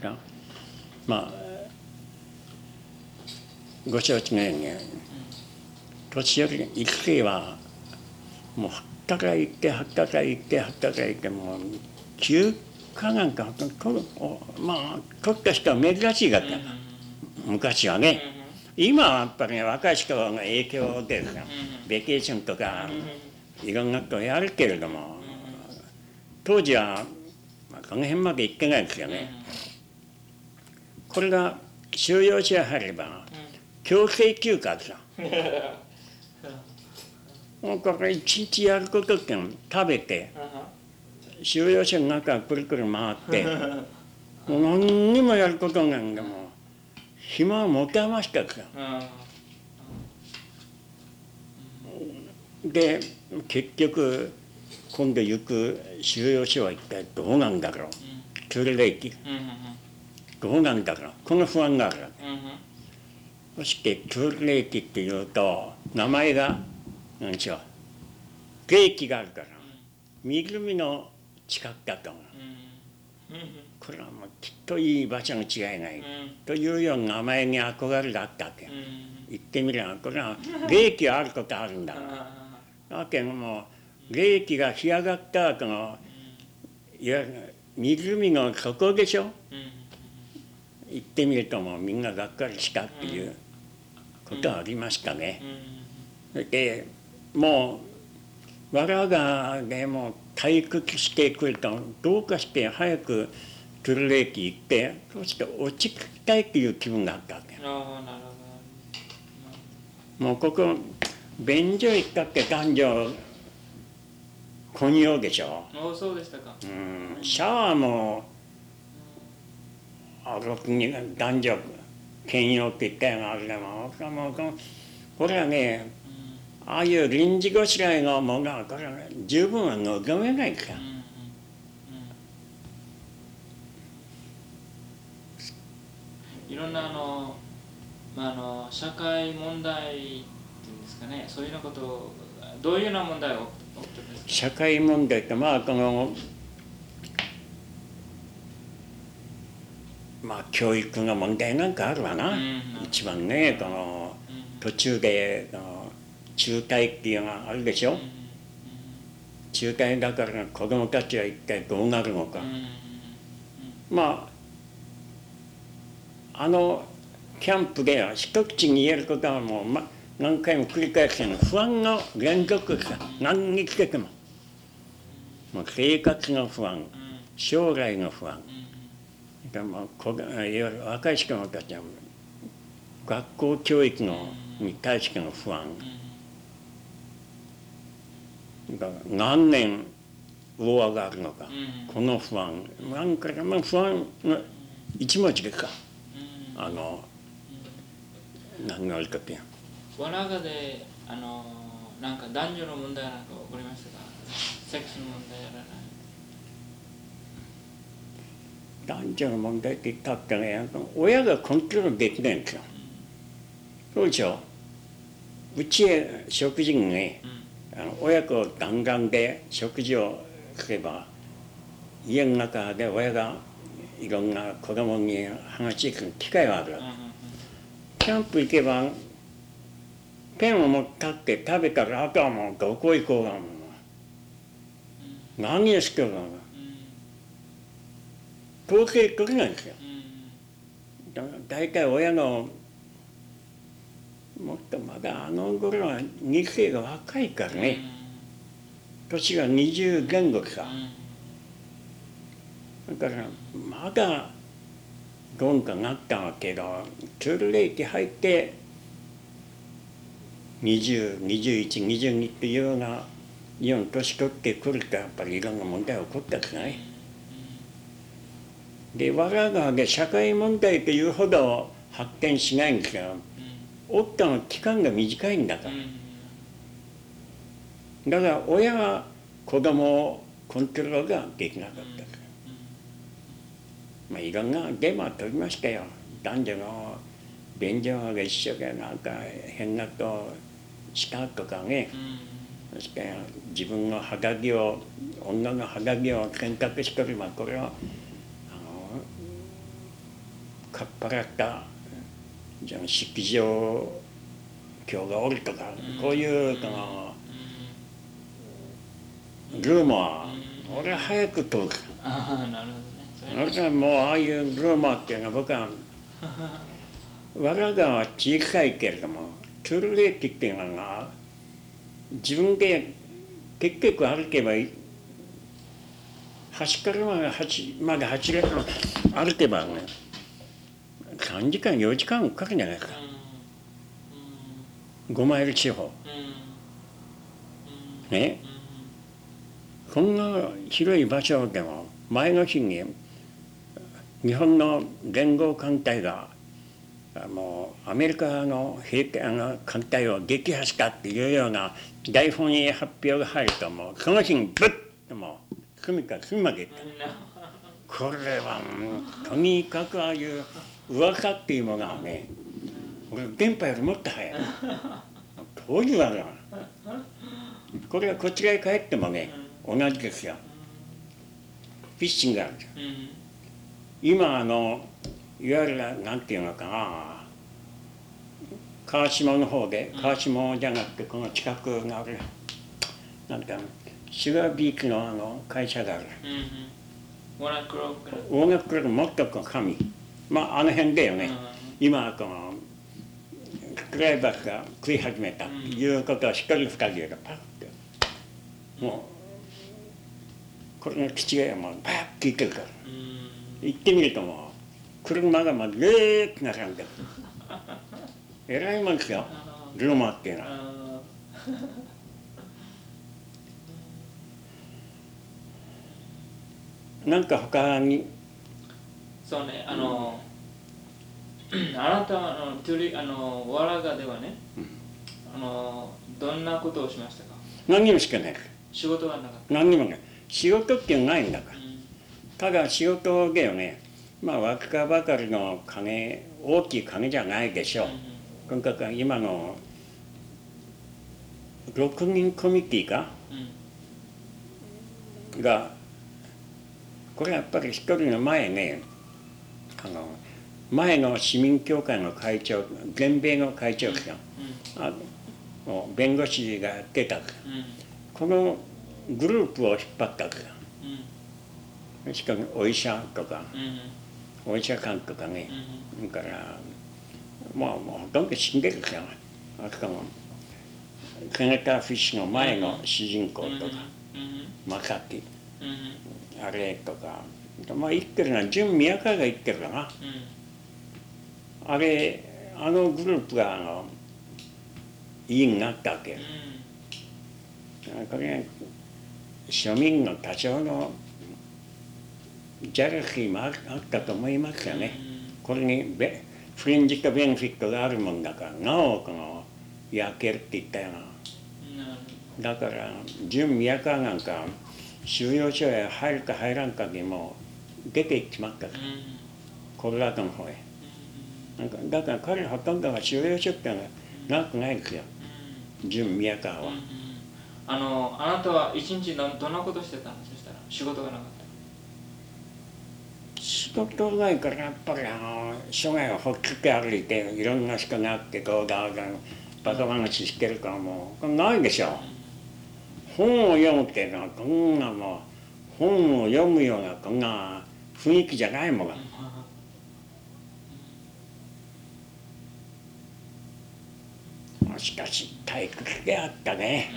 かまあご承知のように年寄り生きてはもう働いて働いて働いてもう休暇なんかこまあ国家しか珍しいかった、昔はね、今はやっぱり、ね、若い人が影響を受けるから、ベケーションとか、いろんなことやるけれども、当時は、まあ、この辺まで行ってないですよね。これが収容所入れば、強制休暇さ。もうこれ一日やることっての食べて収容所の中くるくる回ってもう何にもやることなんだもん暇を持て余した。からで結局今度行く収容所は一体どうなんだろう。トゥルレイキどうなんだろうこの不安があるそしてトゥルレイキっていうと名前が何でしょう霊気があるから湖の近くだと思う。これはもうきっといい場所に違いない。というような名前に憧れがあったわけ。言ってみればこれは霊気があることあるんだ。だけども霊気が干上がった後のいわゆる湖の底でしょ？言ってみるともうみんながっかりしたっていうことはありましたね。でもう我々がでも退屈してくるとどうかして早くトゥルレーキ行ってそして落ち着きたいっていう気分があったわけ。もうここ便所行ったって男女混用でしょ。そうでしたか。うん。シャワーも男女兼用って言ったようなあれでもこれはねああいう臨時ごしらえのものはこれは十分は望めないから。いろんなあの,、まあ、あの社会問題っていうんですかね。そういうようなことどういうような問題を社会問題ってまあこのまあ教育の問題なんかあるわな、うん、一番ねこの途中でこの中退っていうのがあるでしょ、うん、中退だから子供たちは一体どうなるのか、まああのキャンプでは一口に言えることはもう、ま、何回も繰り返しての不安の連続さ何につけても。もう生活の不安将来の不安でもいわゆる若い人たちは学校教育のに対しての不安。何年大上がるのか、この不安。なんかまあ不安の一文字ですか。あの何があるかってわらがであのなんか男女の問題なんか起こりましたか？セックスの問題やらない男女の問題って言ったってね親がコントロールできないんですよ、うん、そうでしょ？うちへ食事にね、うん、あの親子弾丸で食事をすれば家の中で親がいろんな子供に話する機会がある、キャンプ行けばペンを持ったって食べたらあとはもうどこ行こうがもう。何をしてるの？か統計取れなんですよ。だ大体親のもっとまだあの頃は2世が若いからね。年が20前後さ、だからまだどうかなったわけどトゥルレイキ入って202122っていうようなような年取ってくるとやっぱりいろんな問題起こったじゃない？で我が側で社会問題というほど発展しないんですよ。起きたの期間が短いんだから。だから親は子供をコントロールができなかった。まあ、いろんなデマ取りましたよ男女の便所が一緒でなんか変なとしたとかね、そして自分の肌着を女の肌着を選択しておればこれはかっぱらったじゃあ式場今日がおるとか、こういうこのルーマー、俺は早く通る。ああなるほどね。それ俺はもうああいうルーマーっていうのは僕は我ががは小さいけれどもトゥルレーキっていうのが自分で結局歩けばいい。端からまで端まで走れば歩けばね3時間4時間かかるんじゃないか。5マイル地方。ね？こんな広い場所でも前の日に日本の連合艦隊があもうアメリカの兵隊あの艦隊を撃破したっていうような台本に発表が入るともうその日にブッともう隅から隅まで行ったこれはもうとにかくああいう噂っていうものがね俺電波よりもっと早い。当時はなこれがこちらへ帰ってもね同じですよ。フィッシングがあるじゃん。今あのいわゆるなんていうのかな川下の方で川下じゃなくてこの近くがあるなんかシュガービーチのあの会社がある。ワナクロック大学からもっとこう神まああの辺だよね。今このクライバスが食い始めた。っていうことはしっかり二人でパッてもうこれの基地がもうパッていけるから。行ってみるともう車がまずずーっと並んでる。えらいもんですよ。ルーマーっていうのは。なんか他にそうねあのあなたはあのトゥリあのワラガではねあのどんなことをしましたか？何にもしかない。仕事はなかっ何にもない。仕事っていうのないんだから。たただ仕事だよね。まあ若かばかりの金大きい金じゃないでしょう。とにかく今の6人コミュニティかがこれやっぱり一人の前ねあの前の市民協会の会長全米の会長ですよあの弁護士がやってたこのグループを引っ張ったんですよしかもお医者とかお医者さんとかねだからまあもうほとんど死んでるからあともケネタ・フィッシュの前の主人公とかマカティ。あれとかまあ言ってるのは純宮川が言ってるかな。あれあのグループがあの委員になったわけこれ庶民の多少のジャラシーもあったと思いますよね。これにベフリンジとベネフィットがあるもんだからなおこの焼けるって言ったよな。だから純宮川なんか収容所へ入るか入らんかでも出ていっちまったからコロラドの方へ。なんかだから彼ほとんどが収容所ってのは長くないですよ。純宮川は。あのあなたは一日どどんなことしてたの？そしたら仕事がなかった仕事ないからやっぱりあの生涯をほっつけ歩いていろんな人があってこうだがバカ話してるからも。うないでしょ。本を読むっていうのはこんなもう本を読むようなこんな雰囲気じゃないもんしかし体育系あったね。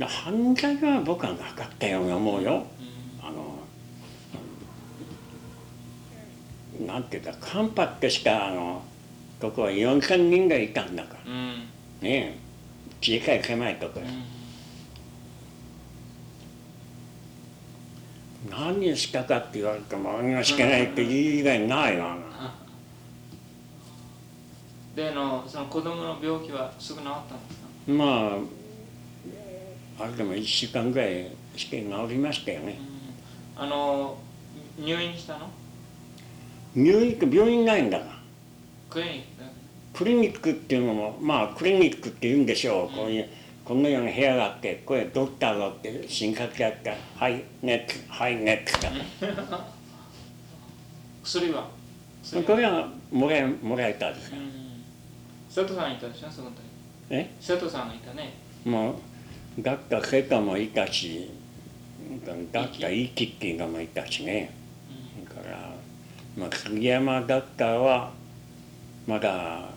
犯罪は僕はなかったように思うよ。あのなんていうかカンパってしかあのここは4,000人がいたんだから。ねえ。小さい狭いところ何をしたかって言われても何をしてないって言う以外ないわであのその子供の病気はすぐ治ったんですか？まああれでも1週間ぐらいして治りましたよね。あの入院したの？入院って病院ないんだから。クリニック。だクリニックっていうのもまあクリニックって言うんでしょう、こういうこのような部屋があってこれドクターがおって深呼吸やった。ら「はい熱はい熱」だ薬は？薬これはもらえもらえたんですようん。瀬戸さんいたでしょ？その時。え？瀬戸さんがいたね。もうだった瀬戸もいたしだったいいきっていうのもいたしね。だから、まあ、杉山だったはまだ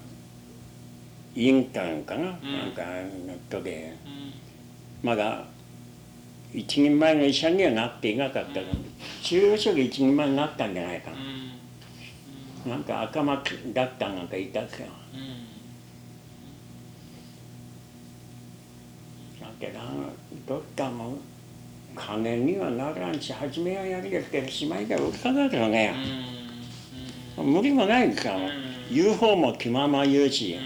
インターンかな、ん。なんかのとでうん。まだ一人前の医者にはなっていなかったけど中央書で一人前になったんじゃないかうん。な、なんか赤松だったなんかいたけどうん。だけどどっかも金にはならんし初めはやりやけどしまいが浮かかるようね、ん。無理もないですから、うん。言う方も気まま言うし、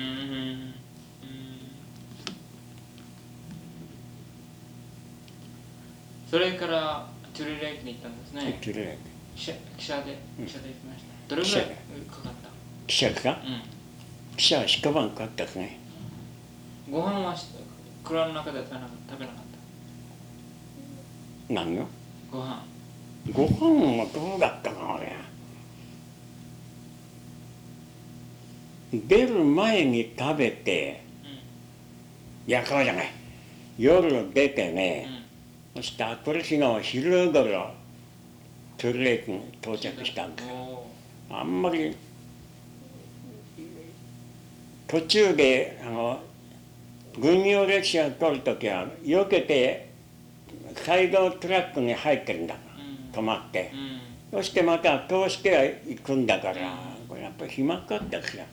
それからトゥルレイクに行ったんですね。きれい記者記者でうん。記者で行きました。どれぐらいかかった？記者ですか？う記者は一晩かかったですね。んご飯はし蔵の中では食べなかっ何よたご飯。ご飯はどうだったかな俺出る前に食べていやそうじゃない。夜出てうんね、そしてあこれ日の昼頃トゥルレイクに到着したんですおあんまり途中であの軍用列車を取る時は避けてサイドトラックに入ってるんだ。止まって。うん。そしてまた通して行くんだからこれやっぱり暇かったですよ。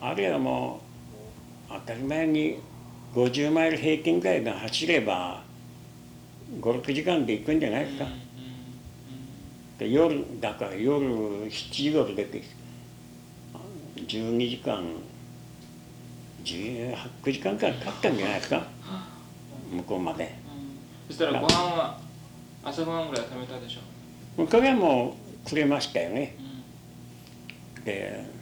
うん。あるいはもう当たり前に50マイル平均ぐらいで走れば56時間で行くんじゃないですか、で夜だから夜7時頃出てきて12時間18時間くらいかかったんじゃないですか。向こうまで。そしたらご飯は朝ごはんぐらい食べたでしょ。これはもうくれましたよね。うん。で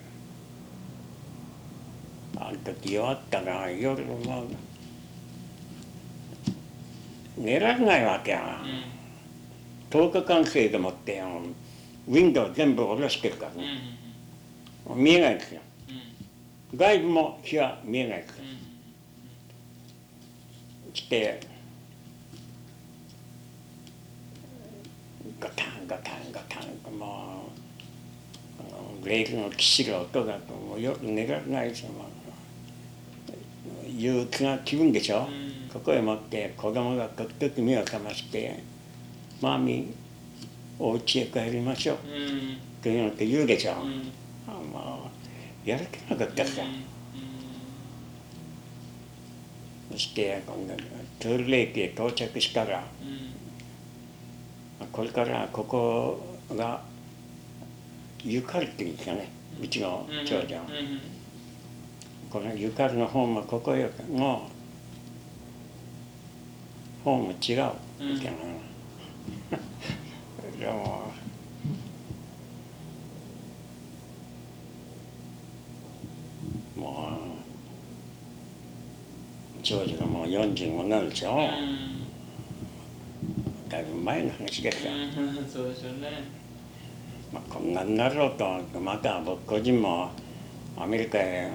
あの時弱ったら夜も。寝られないわけや。うん10日間生でもってウィンドウ全部下ろしてるからうんうん見えないですよ。うん外部も火は見えないですうんしてガタンガタンガタンともうレールのきしる音だともう夜寝られないですよもう憂鬱な気分でしょ、うん。ここへ持って子供が時々目を覚まして「マミお家へ帰りましょう」うん。っていうのって言うでしょ、うん。あもうやる気なかったさ、そして今度トゥールレイクへ到着したらうん。これからここがゆかりっていうんですかねうちのうん。長女、うんこのゆかりの方もここよの方も違う。みたいな、でももう長女がもう45になるでしょ、うんだいぶ前の話ですよ、うん。そうでしょうね。まあ、こんなになろうとまた僕個人もアメリカへ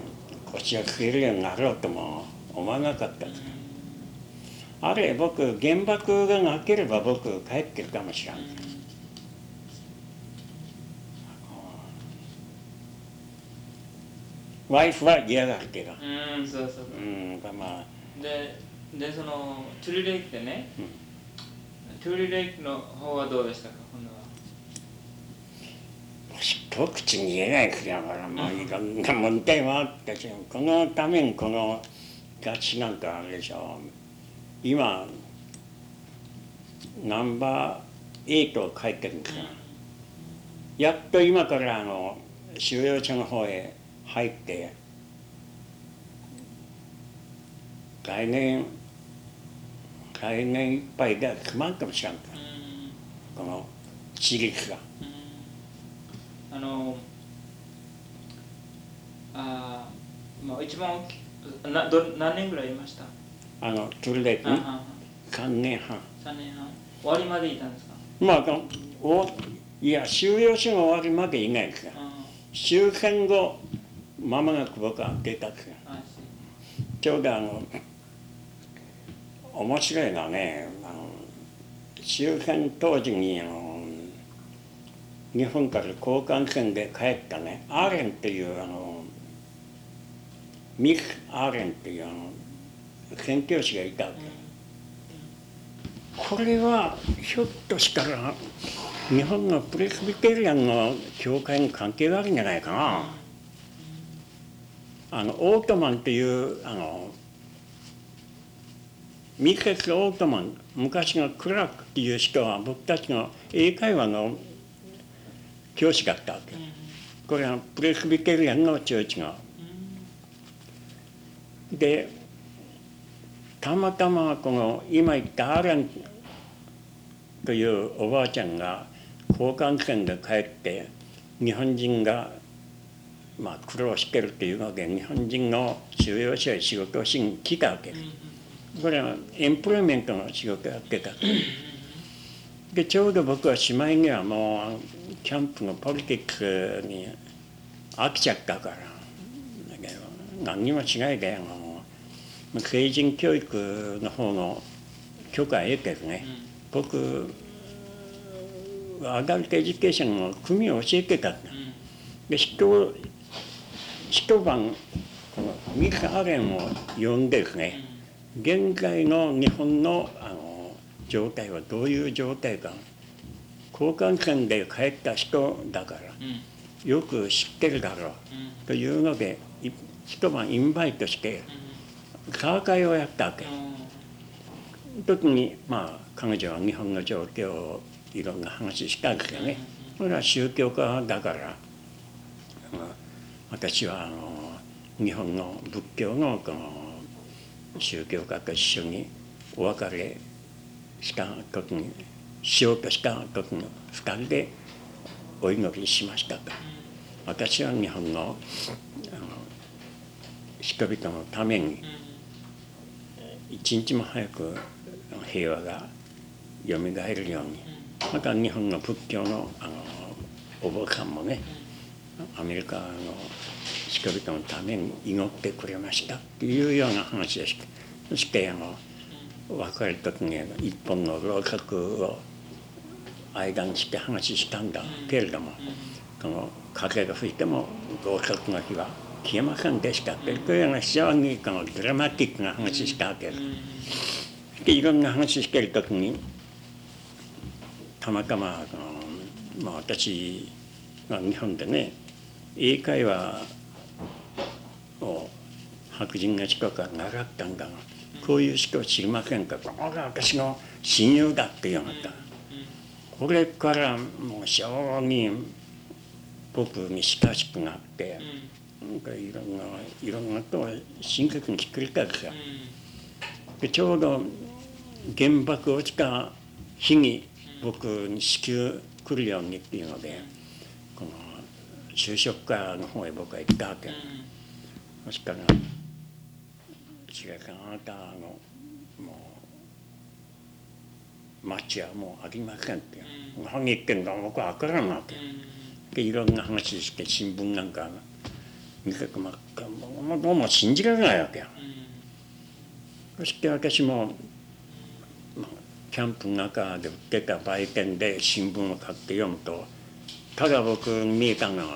腰を据えるようになろうとも思わなかったです。あれ僕原爆がなければ僕帰ってるかもしれないワイフは嫌がるけど。うんそうそうう。んまあ。ででそのトゥリレイクでね、トゥリレイクの方はどうでしたか？一口に言えないですよだからもういろんな問題もあったしこのためにこの雑誌なんかあるでしょ今ナンバー8を書いてるんですよやっと今からあの収容所の方へ入って来年来年いっぱいで決まるかもしれんからこの私立が。うんあのあーまあ一番大きなど何年ぐらいいました？あのトルレーあに3年半。3年半。終わりまでいたんですか？まあおいや収容所が終わるまでいないですよあ終戦後間もなく僕は出たんですよあちょうどあの面白いのはねあの終戦当時にあの日本から交換船で帰ったねアーレンっていうあのミク・アーレンっていうあの宣教師がいたわけこれはひょっとしたら日本のプレスビテリアンの教会に関係があるんじゃないかな。あのオートマンっていうあのミケス・オートマン昔のクラークっていう人は僕たちの英会話の教師だったわけこれはプレスビテリアンのチョーチがでたまたまこの今言ったアーレンというおばあちゃんが交換船で帰って日本人がまあ苦労してるっていうので日本人の収容所へ仕事をしに来たわけです。これはエンプロイメントの仕事をやってた。でちょうど僕はしまいにはもうキャンプのポリティックに飽きちゃったから。だけど何にも違いでもう。成人教育の方の許可は得てるね。僕 adult education の組を教えてたんだ。で人一晩このミカ・アレンを呼んでですね現在の日本のあの状態はどういう状態か交換船で帰った人だからよく知ってるだろうというのでい一晩インバイトして川会をやったわけ。時にまあ彼女は日本の状況をいろんな話したんですよね。これは宗教家だから私はあの日本の仏教のこの宗教家と一緒にお別れした時にしようとした時に2人でお祈りしましたと。私は日本のあの人々のために一日も早く平和がよみがえるようにまた日本の仏教のあのお坊さんもねアメリカの人々のために祈ってくれましたっていうような話でしたそしてあの別れる時に一本のろうそくを間にして話したんだけれどもこの風が吹いてもろうそくの火は消えませんでしたっていうような非常にこのドラマティックな話したわけです。でいろんな話してる時にたまたまこの、まあ、私は日本でね英会話を白人が近くから習ったんだがこういう人を知りませんか？これが私の親友だって言われたこれからもう非常に僕に親しくなってなん。かいろんないろんなことを深刻に聞くれたんですよ。でちょうど原爆落ちた日に僕に支給来るようにっていうのでこの就職課の方へ僕は行ったわけ、そしたら「違うかあなたのもう町はもうありません」って「何言ってんだ僕は分からんわけ」でいろんな話して新聞なんか見てくまったもうどうも信じられないわけよ。そして私もキャンプの中で売ってた売店で新聞を買って読むとただ僕に見えたのはあの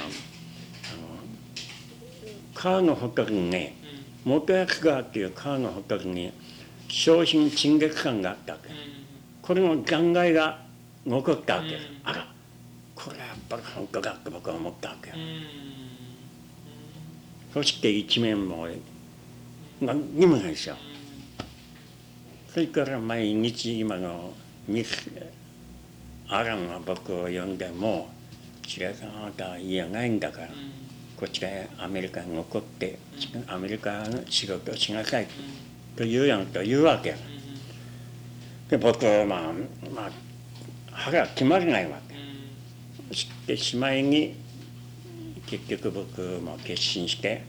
川のほとりにね元安川っていう川のほとりに商品陳列館があったわけこれの残骸が残ったわけ。あらこれはやっぱり本当だって僕は思ったわけよ。そして一面も何にもないですよそれから毎日今のミスアランが僕を呼んでも「違うあなたは家がないんだから、こちらへアメリカに残って、アメリカの仕事をしなさい」というようなことを言うわけで僕はまあまあ腹が決まらないわけそしてしまいに結局僕も決心して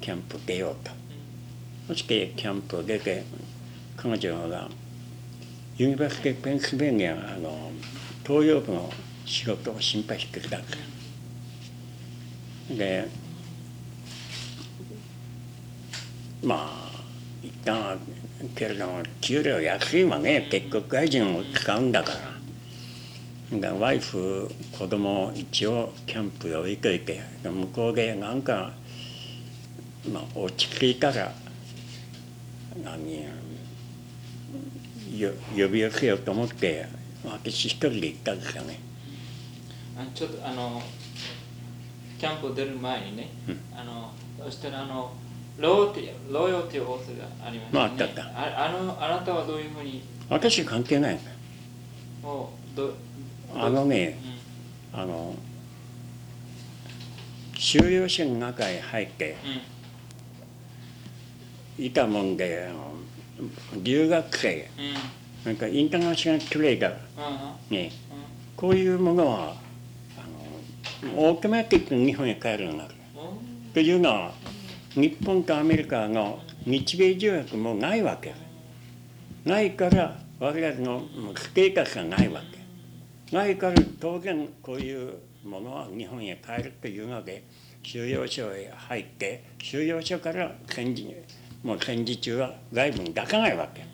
キャンプ出ようと。そしてキャンプを出て彼女が University Pennsylvania あの東洋部の仕事を心配してきたんですでまあ一旦けれども給料安いわね。結局外人を使うんだから。ワイフ子供一応キャンプで置いといて向こうでなんかまあ落ち着いたら何よ呼び寄せようと思って私一人で行ったんですよね。あちょっとあのキャンプ出る前にね、あのそしたらあのローティロヨティオースがありましたね、まああったあった。ああのあなたはどういうふうに？私関係ない。もうどあのねう？ん。あの収容所の中へ入っていたもんであの留学生うん。うんなんかインターナショナルトレーダーうんねこういうものはあのオートマティックに日本へ帰るようになる。うんというのは日本とアメリカの日米条約もないわけ。ないから我々のステータスがないわけ。ないから当然こういうものは日本へ帰るというので収容所へ入って収容所から戦時もう戦時中は外部に出さないわけ。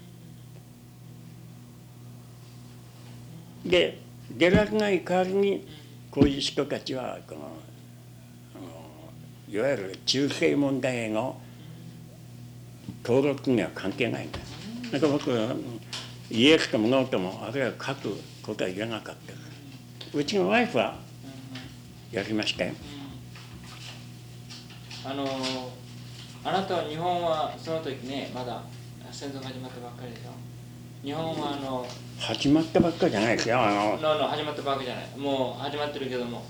で出られない代わりにこういう人たちはこのいわゆる中世問題への登録には関係ないんですだから僕はイエスともノーともあるいは書くことは言わなかった。うちのワイフはやりましたよ。あのあなたは日本はその時ねまだ戦争が始まったばっかりでしょ。日本はあの始まったばっかりじゃないですよ。あの始まったばかりじゃない。もう始まってるけども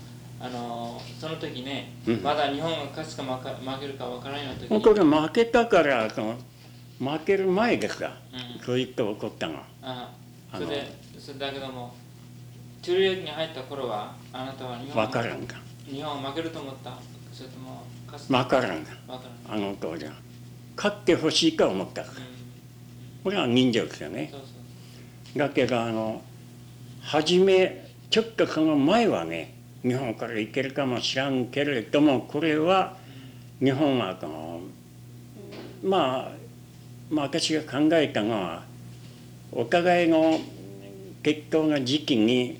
あのその時ね、うん。まだ日本が勝つか負けるかわからない時にこれ負けたからその負ける前ですかうん。そういった起こったの。はああの。それでそれだけども中流に入った頃はあなたは日本分からんか。日本は負けると思った？それとも勝つ分からんか。わからないあの当時は。勝ってほしいと思ったうん。これは人情ですよね。そうそう。だけどあの初めちょっとその前はね日本から行けるかもしらんけれどもこれは日本はこのまあまあ私が考えたのはお互いの決闘の時期に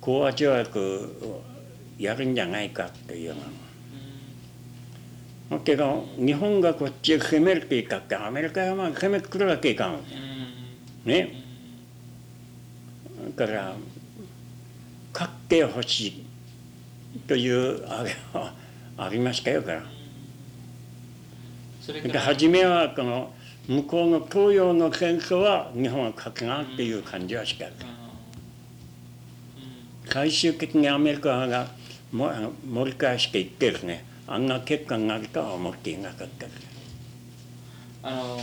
講和条約をやるんじゃないかというの。だけど日本がこっちへ攻めるって言ったってアメリカはまあ攻めてくるわけいかん。ね。だから勝ってほしい。というあれはありましたよから。でそれから。初めはこの向こうの東洋の戦争は日本は勝つなっていう感じはしたうん。うん。最終的にアメリカがもあの盛り返していってですね。あんな結果になるとは思っていなかったですあの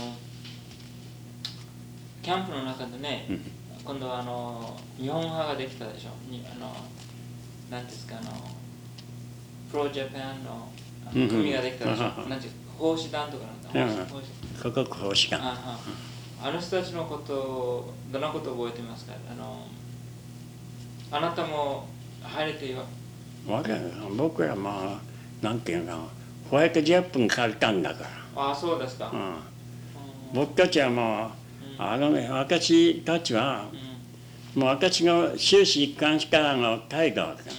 キャンプの中でね、うん。今度はあの日本派ができたでしょ。にあのなんていうんですかあのプロジャパンの組ができたでしょ、うんなんていう奉仕団とかなんだ、うん。奉仕。奉仕価格方針があの人たちのことをどんなことを覚えてますか？あのあなたも入れてよ。我々僕らまあなんていうのかなホワイトジャップにされたんだかああそうですか、ら、うん、うん。僕たちはもうあのね私たちはうん。もう私の終始一貫したあの態度はですね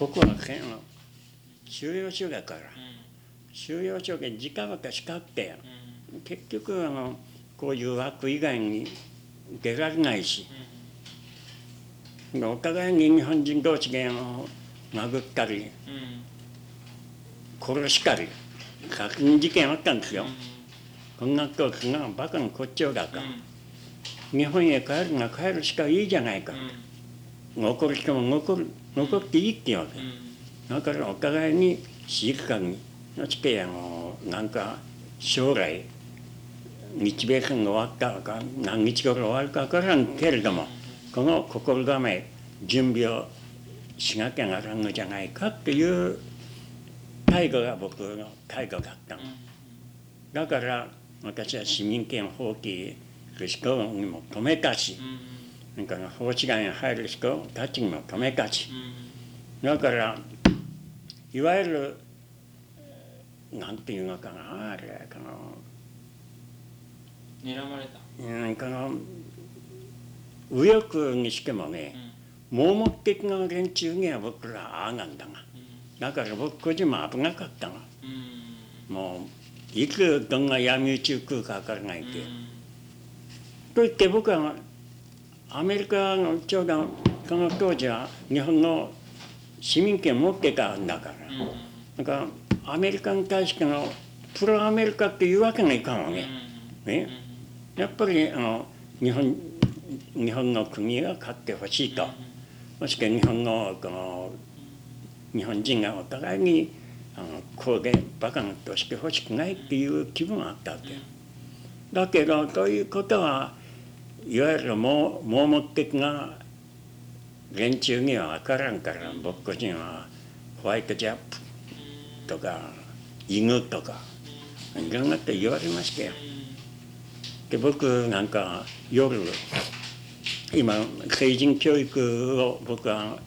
ここは県の収容所だから収容所で時間ばかしかって結局あのこういう枠以外に出られないし。お互いに日本人同士で殴ったり殺したり殺人事件あったんですよ。うん。こんなことするのはバカのこっちょだか日本へ帰るなら帰るしかいいじゃないか。残る人も残る残っていいっていうわけうん。だからお互いに静かにそしてあのなんか将来日米戦が終わったか何日頃終わるか分からんけれどもこの心構え準備をしなきゃならんのじゃないかっていう態度が僕の態度だったの。うん。だから私は市民権放棄する人にも止めたしうんから法治外に入る人たちにも止めたしうん。だからいわゆるえーなんていうのかなあれかな睨まれた。うんこの右翼にしてもね盲目的な連中には僕らああなんだが。だから僕個人も危なかったが。うん。もういつどんな闇討ちを食うか分からないけ、うん。と言って僕はアメリカのちょうどその当時は日本の市民権持ってたんだから。だからアメリカに対してのプロアメリカっていうわけにはいかんわね。ねやっぱりあの日本日本の国が勝ってほしいと。もしくは日本のこの日本人がお互いにあのこうでバカなとしてほしくないっていう気分があったわけ。だけどということはいわゆる盲盲目的な連中には分からんから僕個人はホワイトジャップとかイグとかいろんなこと言われましたよ。で僕なんか夜今成人教育を僕は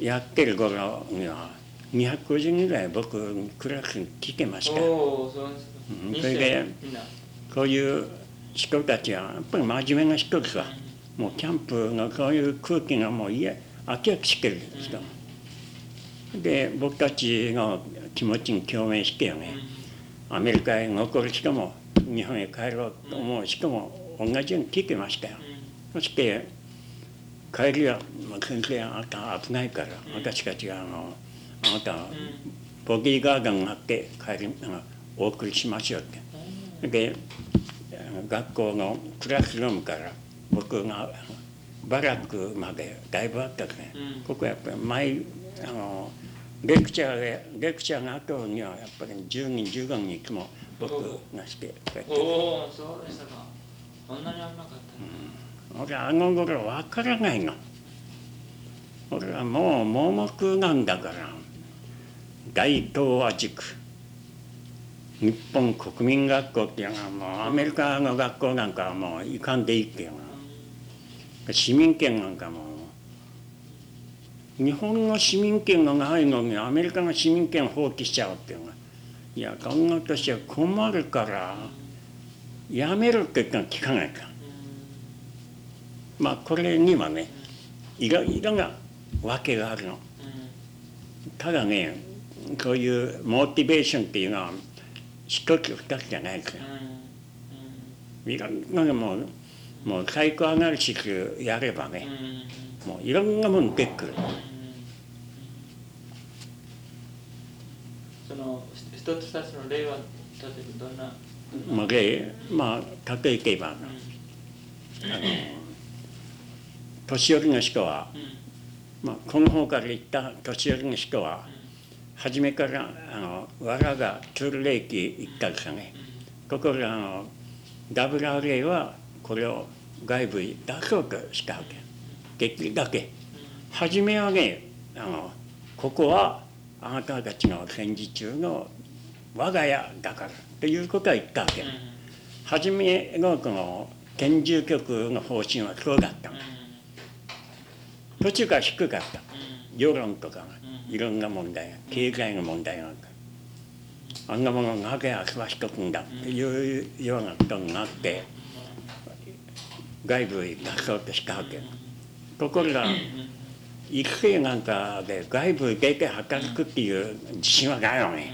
やってる頃には250人ぐらい僕クラスに来てました。それでこういう人たちはやっぱり真面目な人ですわ。もうキャンプのそういう空気がもう家飽き飽きしてる人です。で僕たちの気持ちに共鳴してよね。アメリカへ残る人も日本へ帰ろうと思う人も同じように聞いてましたよ。そして帰りは「まあ先生あなた危ないから私たちがあのあなたボディーガードになって帰りお送りしましょう」って。で学校のクラスルームから僕がバラックまでだいぶあったね、うん。ここやっぱり毎あのレクチャーでレクチャーの後にはやっぱり10人15人いつも僕がしてこうやって。おおそうでしたか。こんなに危なかった。俺あの頃わからないの。俺はもう盲目なんだから。大東亜塾日本国民学校っていうのはもうアメリカの学校なんかはもう行かんでいいっていうのは。市民権なんかも日本の市民権がないのにアメリカの市民権放棄しちゃうっていうのは。いや考えとしては困るからやめるって言ったら聞かないか。まあこれにはねいろいろな訳があるの。ただねこういうモチベーションっていうのは一つ二つじゃないですよいろんなのもうもうサイコアナリシスやればねもういろんなもの出てくる。その一つ二つの例は例えばどんなまあでまあ例えて言えばあの年寄りの人は、まあ、この方から言った年寄りの人は初めからあの藁がツールレイキ行ったんですよね。ところがあの WRA はこれを外部に出そうとしたわけ。できるだけ。初めはねあのここはあなたたちの戦時中の我が家だからということは言ったわけ。初めのこの拳銃局の方針はそうだったの途中から低かった。世論とかがいろんな問題が経済の問題なんか。あんなものなぜ遊ばしとくんだっていうようなことになって外部に出そうとしたわけ。ところが育成なんかで外部に出て働くっていう自信はないのね。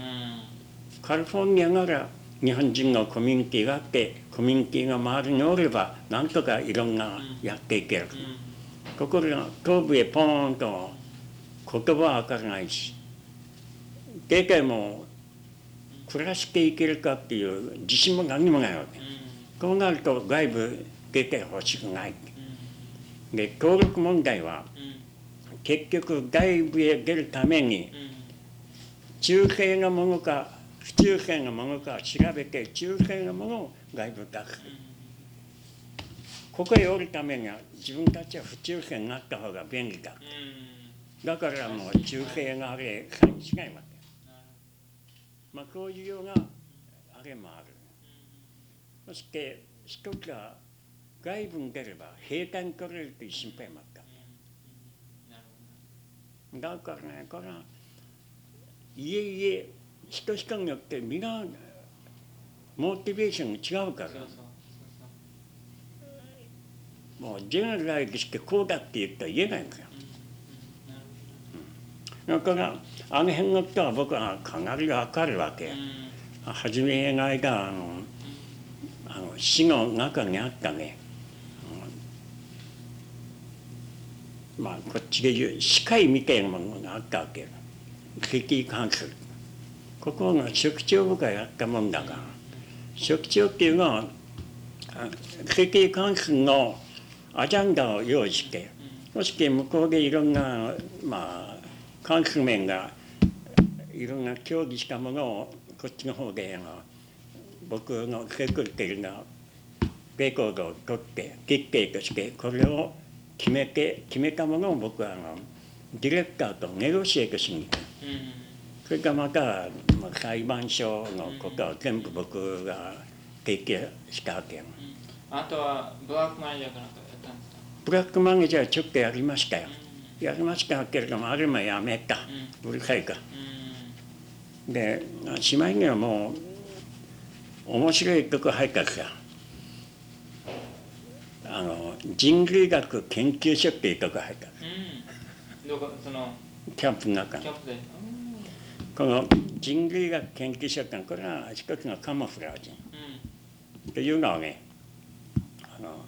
カリフォルニアなら日本人のコミュニティがあってコミュニティが周りにおればなんとかいろんなやっていける。ところが東部へポーンと言葉は分からないし出ても暮らしていけるかっていう自信も何もないわけ。こうなると外部出てほしくないで登録問題は結局外部へ出るために中性のものか不中性のものか調べて中性のものを外部に出すここへおるためには自分たちは不中性になった方が便利だだからもう中性があれさに違いますまあこういうようなあれもある。そして一つは外部に出れば兵隊に取れるという心配もあっただからねこれは家々人人によって皆モチベーションが違うから。もうジェネラルしてこうだって言ったら言えないんだよ。そうなるだからあの辺の人は僕はかなりわかるわけ。うん初め描いたあのあの死の中にあったね。あのまあこっちで言う視界みたいなものがあったわけ。血液関するここが職長部がやったもんだから。職長っていうのはあ血液関数のアジャンダを用意してそして向こうでいろんなまあ関数面がいろんな協議したものをこっちの方であの僕のセクリティのレコードを取って決定としてこれを決めて決めたものを僕はあのディレクターとネゴシエートしに行くうんそれからまた、まあ、裁判所のことは全部僕が提携したわけよ。あとはブラックマネージャーかなんかやったんですか？ブラックマネージャーちょっとやりましたよやりましたけれどもあれもやめた。うるさいかでしまいにはもう面白いとこ入ったか。らあの人類学研究所っていうとこ入ったキャンプの中。にキャンプで。この人類学研究所ってこれは一つのカモフラージュ。うん。っていうのをねあの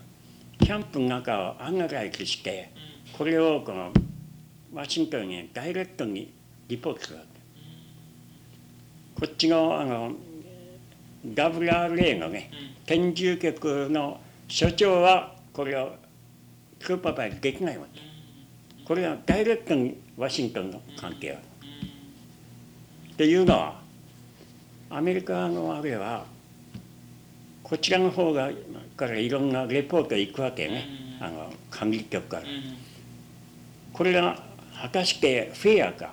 キャンプの中をアナライズしてこれをこのワシントンにダイレクトにリポートするわけこっちのあの WRA のね天住局の所長はこれをスーパーバイできないわけこれはダイレクトにワシントンの関係は。っていうのはアメリカのあれはこちらの方がからいろんなレポート行くわけね。あの管理局から。これが果たしてフェアか？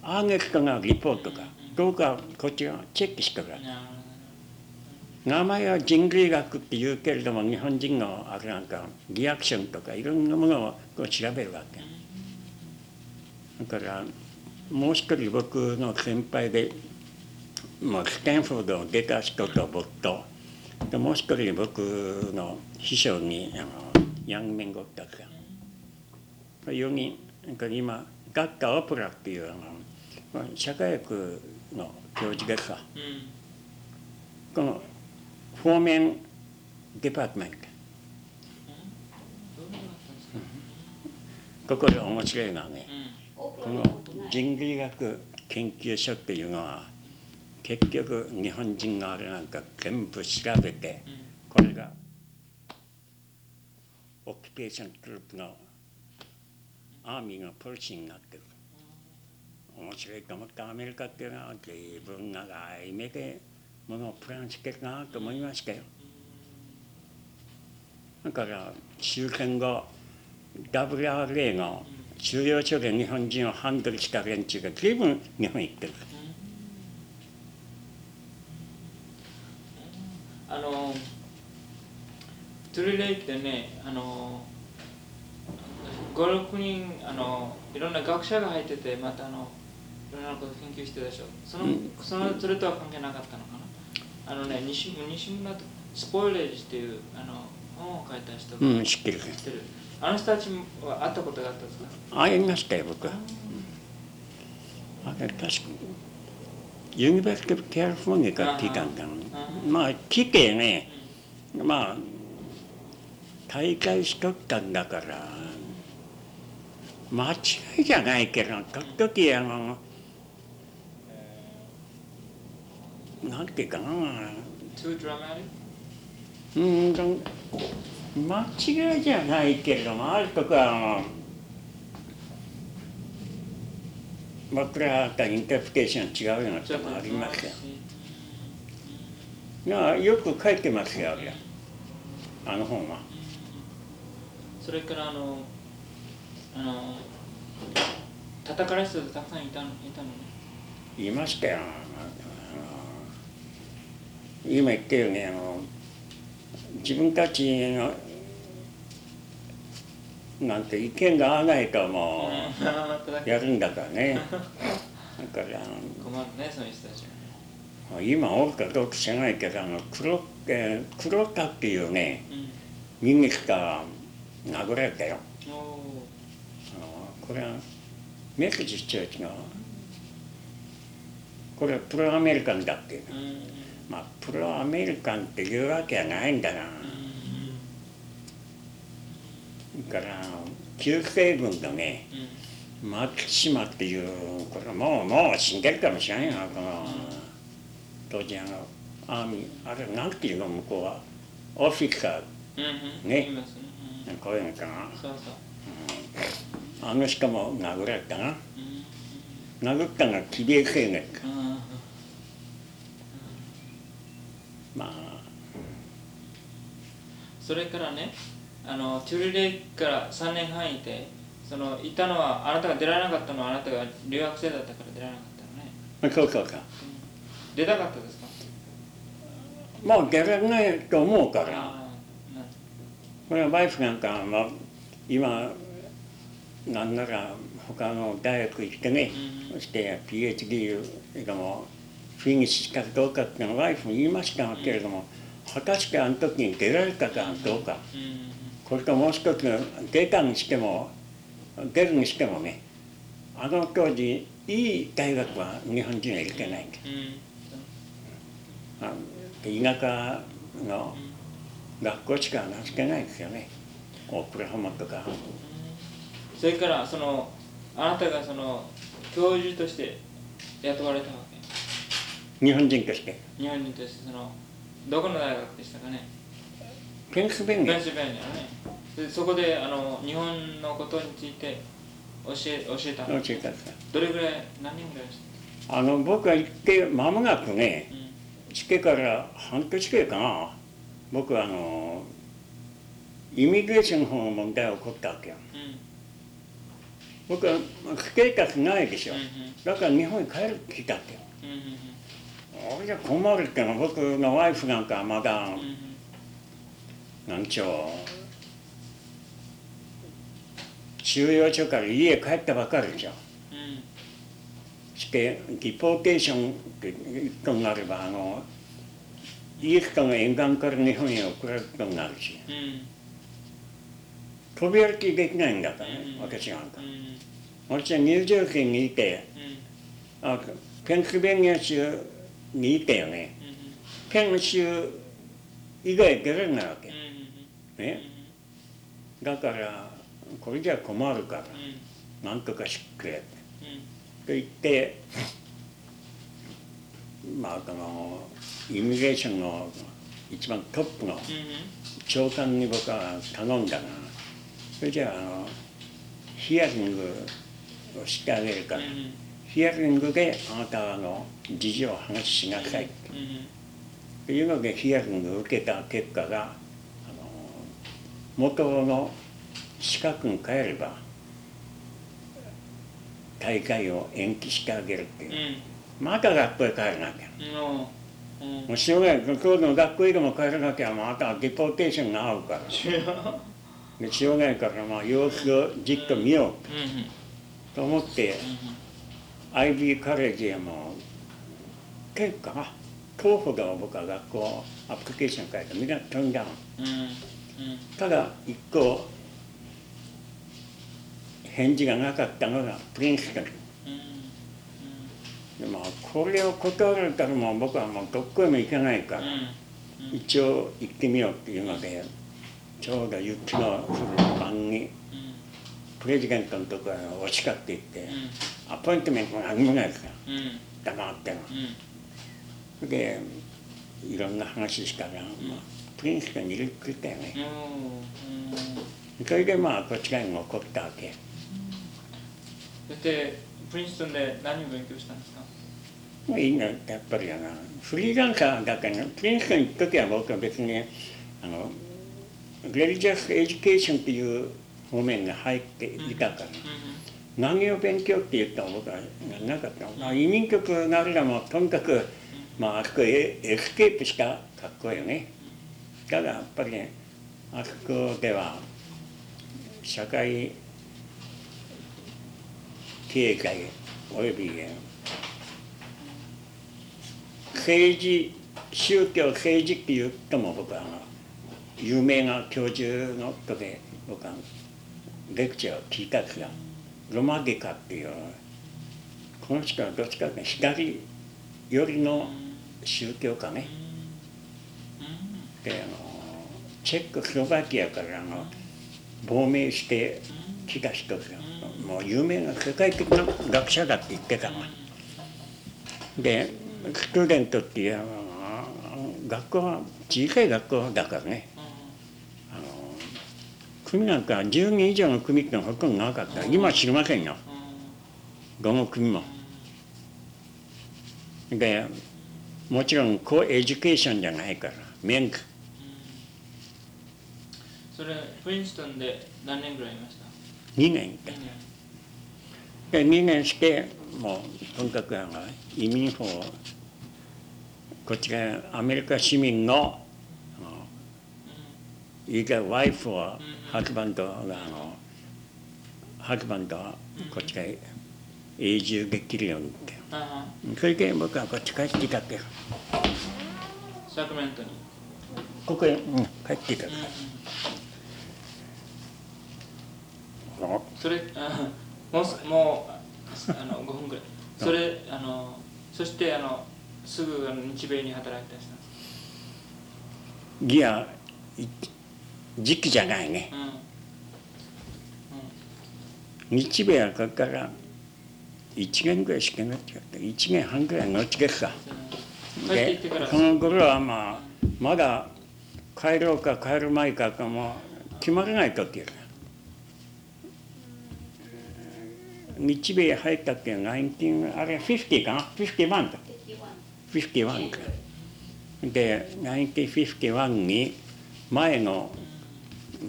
アーネストがリポートか？どうかこっちがチェックしてくるなるほど名前は人類学って言うけれども日本人のあれなんかリアクションとかいろんなものをこう調べるわけ。だからもう一人僕の先輩でもうスタンフォードを出た人と僕とでもう一人僕の秘書にあのヤングメンゴッタか4人なんか今学科オプラっていうあのまあ社会学の教授がさうん。このフォーメンデパートメント。どうん。ここで面白いのはねうんこの人類学研究所っていうのは結局日本人のあれなんか全部調べてうん。これがオキペーショングループのアーミーのポリシーになってる。面白いと思ったアメリカっていうのは随分長い目でものをプランしてるなと思いましたよ。だから終戦後 WRA の収容所で日本人をハンドルした連中が随分日本行ってる。あのトゥルレイってねあの56人あのいろんな学者が入っててまたあのいろんなこと研究してたでしょその,、うん。そのそれとは関係なかったのかな？あのね西西村とスポイレージっていうあの本を書いた人がうん知ってる。知ってる。あの人たちは会ったことがあったんですか？ありましたよ僕。はあれ確かユニバーシティ・オブ・カリフォルニアから聞いたんだまあ来てね。まあ大会しとったんだから間違いじゃないけど時々あのなんていうかな?うんと間違いじゃないけれどもあるとこはあの僕らがインタープリテーション違うようなこともありますよ。いやよく書いてますよあの本は。それからあのあの叩かれる人たくさんいたのいたのね。言いましたよ。今言ったようにあの自分たちのなんて意見が合わないともうやるんだからね。だから困るねそういう人たちは。今おるかどうか知らないけどあの黒えー黒田っていうねうん。人間が殴られたよこれはメッセージチューチのこれはプロアメリカンだっていううんうん。まあプロアメリカンっていうわけはないんだな。だから旧西軍のねうん。松島っていうこれもうもう死んでるかもしれないなこの当時あのアーミーあれなんていうの向こうは。オフィカー。うんうん。ね。ね。うん。こういうのかな。そうそうあのしかも殴られたな。うん。殴ったのはキビエ青年かうんうん。まあ。それからねあのトゥルレイから3年半いてそのいたのはあなたが出られなかったのはあなたが留学生だったから出られなかったのね。そうそうか出たかったですか？もう出られないと思うから。これはワイフなんかは今なんなら他の大学行ってね、うん。そして PhD がもうフィニッシュしたかどうかっていうのはワイフも言いましたけれども、果たしてあの時に出られたかどうか、うん。これともう一つ出たにしても出るにしてもねあの当時いい大学は日本人は行けないんだうん。田舎の学校しか名付けないですよね。オクラホマとかそれからそのあなたがその教授として雇われたわけ。日本人として。日本人としてそのどこの大学でしたかね。ペンスベニア。ペンシルベニアね。でそこであの日本のことについて教え教えた教え方どれぐらい何人ぐらいでしあの僕が行って間もなくねたうん。から半年くらいかな。僕はあのイミグレーションの方の問題が起こったわけよ。うん僕はステータスないでしょ。うんだから日本に帰るって来たってよ。うんじゃ困るってのは僕のワイフなんかはまだなんちゅう収容所から家帰ったばかりじゃん。うん。してディポーテーションって一個になればあのイエスカの沿岸から日本へ送られることになるし。うん。飛び歩きできないんだからね、うん。私なんか。うん私はニュージャージーにいてうんあペンシルベニア州にいてよねうんペン州以外出られないわけだからこれじゃ困るからうんなんとかしてくれうんと言ってまあこのイミグレーションの一番トップのうん長官に僕は頼んだなそれじゃああのヒアリングをしてあげるから、うん。ヒアリングであなたはあの事情を話しなさい。うん。というのでヒアリングを受けた結果があの元の資格に変えれば大会を延期してあげるっていう。うん。また学校へ帰らなきゃ。うん。うん。もうしょうがない。今日の学校へでも帰らなきゃ。またデポーテーションが合うから。でしょうがないからまあ様子をじっと見よう。うんと思ってう IB カレッジへも結果が候補が僕は学校アプリケーション書いてみんな飛んだうんうん。ただ一個返事がなかったのがプリンストン。うんでまあこれを断られたらもう僕はもうどこへも行けないから、うん一応行ってみようっていうのでちょうど雪の降る晩にうんプレジデントのところへ押しかって行って、うアポイントメントも何もないから黙ってのうん。でいろんな話したら、まあ、プリンストンに入れてくれたよね、うん。それでまあこっち側に残ったわけ。そしてプリンストンで何を勉強したんですか？まあいいなやっぱりやなフリーランサーだからねプリンストンに行く時は僕は別にあの religious education っていう方面に入っていたから、何を勉強って言ったら僕はなかったの、まあ、移民局があれらもとにかくまああそこエエスケープした格好よね。ただやっぱりねあそこでは社会経済および政治宗教政治って言っても僕はあの有名な教授のとで僕はレクチャーを聞いたんですがロマゲカっていうこの人はどっちかというと左寄りの宗教家ね。であのチェックスロバキアからあの亡命して来た人ですよもう有名な世界的な学者だって言ってたの。でストゥーデントっていう学校は小さい学校だからね。組なんか10人以上の組ってのはほとんどなかった。今は知りませんよ。どの組も。でもちろんコエデュケーションじゃないから。免許。それプリンストンで何年ぐらいいました？2年いた2年。で2年してもうとにかくあの移民法こっちがアメリカ市民のいいかワイフをハズバンドがあのハズバンドはこっちが永住できるようにって。あそれで僕はこっち帰ってきたってあサクラメントに。ここへ、うん、帰ってきたあそれあもうすもうあの5分ぐらい。それあのそしてあのすぐあの日米に働いたんですギアい時期じゃないね。うん日米はこれから1年ぐらいしかなっちゃった。1年半ぐらいのうちですかうん帰ってきてから。その頃はまあまだ帰ろうか帰る前かかも決まらない時や日米入ったっていうのは19あれ50かな51だ。51か。で1951に前の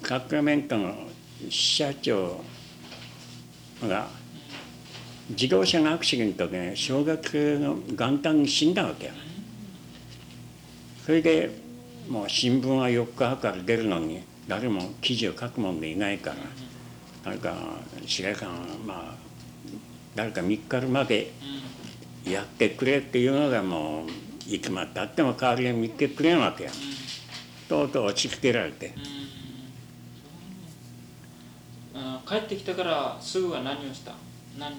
サクラメントの社長が自動車のアクシデントで小学の元旦に死んだわけよ。それでもう新聞は4日半から出るのに誰も記事を書くもんでいないから誰か白井さんまあ誰か3日までやってくれっていうのがもういつまでたっても代わりに見てくれんわけよ。とうとう落ち着けられてうんあ帰ってきてからすぐは何をした？何？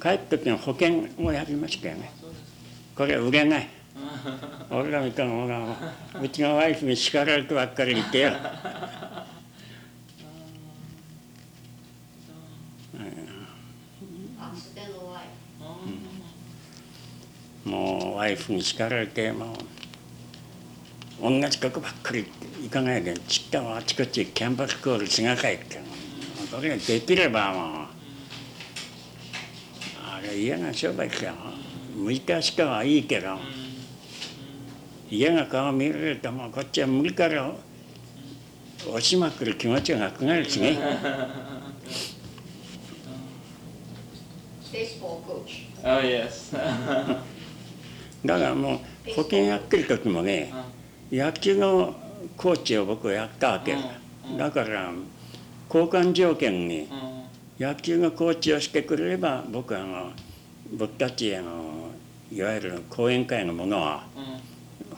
帰った時の保険をやりましたよね。これは売れない。俺らみたいなものはうちのワイフに叱られてばっかりいてよ。もうワイフに叱られてもう同じとこばっかり行かないで。ちったはあちこちキャンパスコールしなさいってそれができればもうあれ嫌な商売ですよ。6日しかはいいけど嫌な顔見られてもこっちは無理から押しまくる気持ちがなくなるしね. Oh yes. だからもう保険やってる時もね野球のコーチを僕はやったわけ。うん。だから交換条件にうん。野球のコーチをしてくれれば僕はあの僕たちあのいわゆる講演会のものは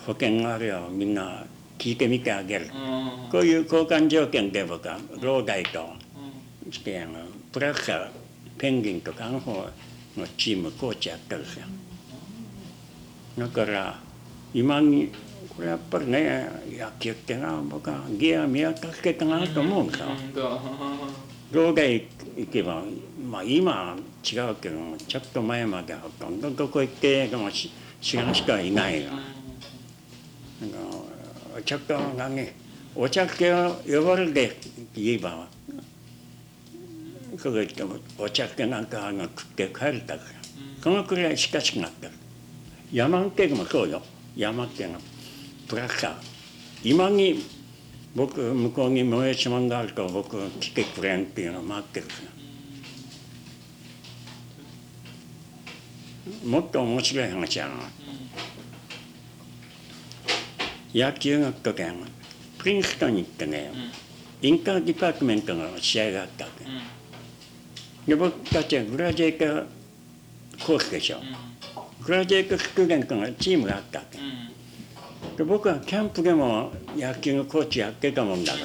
保険があるよみんな聞いてみてあげる。うん。こういう交換条件で僕は老大とうん。してあのプラスサペンギンとかあの方のチームコーチやったんですよ。だから今にこれやっぱりね野球ってな僕はギア見渡してたなと思うんですよ。うんと老大行けばまあ今は違うけどちょっと前まではほとんどどこ行ってでもし知らん人はいないよあのちょっと何お茶系を呼ばれて言えばそこ行ってもお茶系なんかあの食って帰るだから。そのくらい親しくなってる。山系もそうよ。山系のプラスさ今に僕向こうに燃えしもんがあるから僕来てくれんっていうのを待ってるから。もっと面白い話やな。野球の時はプリンストンに行ってね interdepartment の試合があったわけ。で僕たちは graduate course でしょ。 graduate student のチームがあったわけ。で僕はキャンプでも野球のコーチやってたもんだか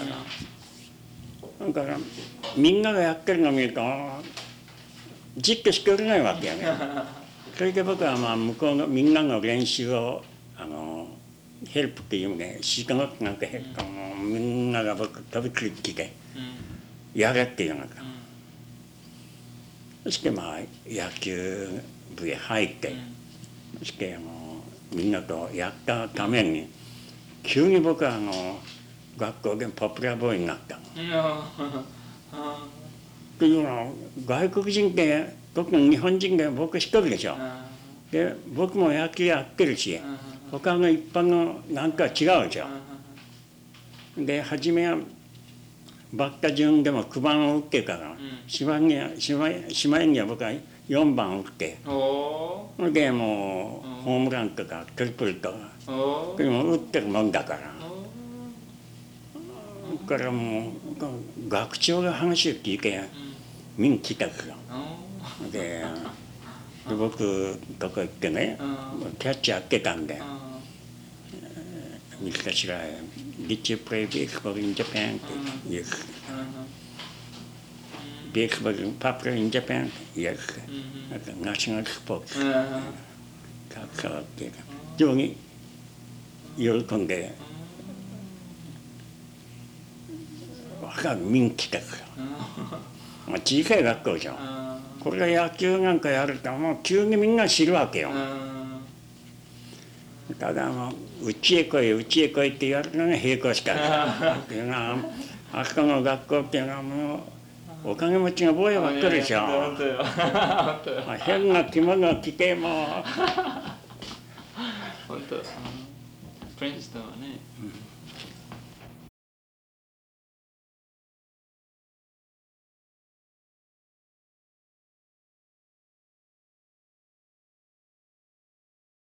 ら。だからみんながやってるのを見るとじっとしておれないわけよね。それで僕はまあ向こうのみんなの練習をあのヘルプっていうね指導なんてあのみんなが僕飛びついてきてやれっていうのかそしてまあ野球部へ入ってそしてあのみんなとやったために急に僕はあの学校でポピュラーボーイになったの。っていうのは外国人って特に日本人で僕一人でしょ。で僕も野球やってるし他の一般のなんか違うでしょ。で初めはバッタ順でも9番を打ってからしまいにはしまいしまいには僕は4番を打って。それでもうホームランとかトリプルとかでも打ってるもんだから。だからもう学長が話を聞いて見に来たからでで僕どこ行ってねキャッチャーやってたんで「見つかしら Did you play baseball in Japan?」って「Yes」「baseball popular in Japan?」Yes」なんかナショナルスポーツ関わって非常に喜んでが見に来たから、まあ、小さい学校じゃんこれが野球なんかやるともう急にみんな知るわけよただもううちへ来いうちへ来いって言われるのが平行しかないあそこの学校っていうのはもうお金持ちが坊やばっかりでしょ。変な着物を着ても。う 本当プリンストンはね、うん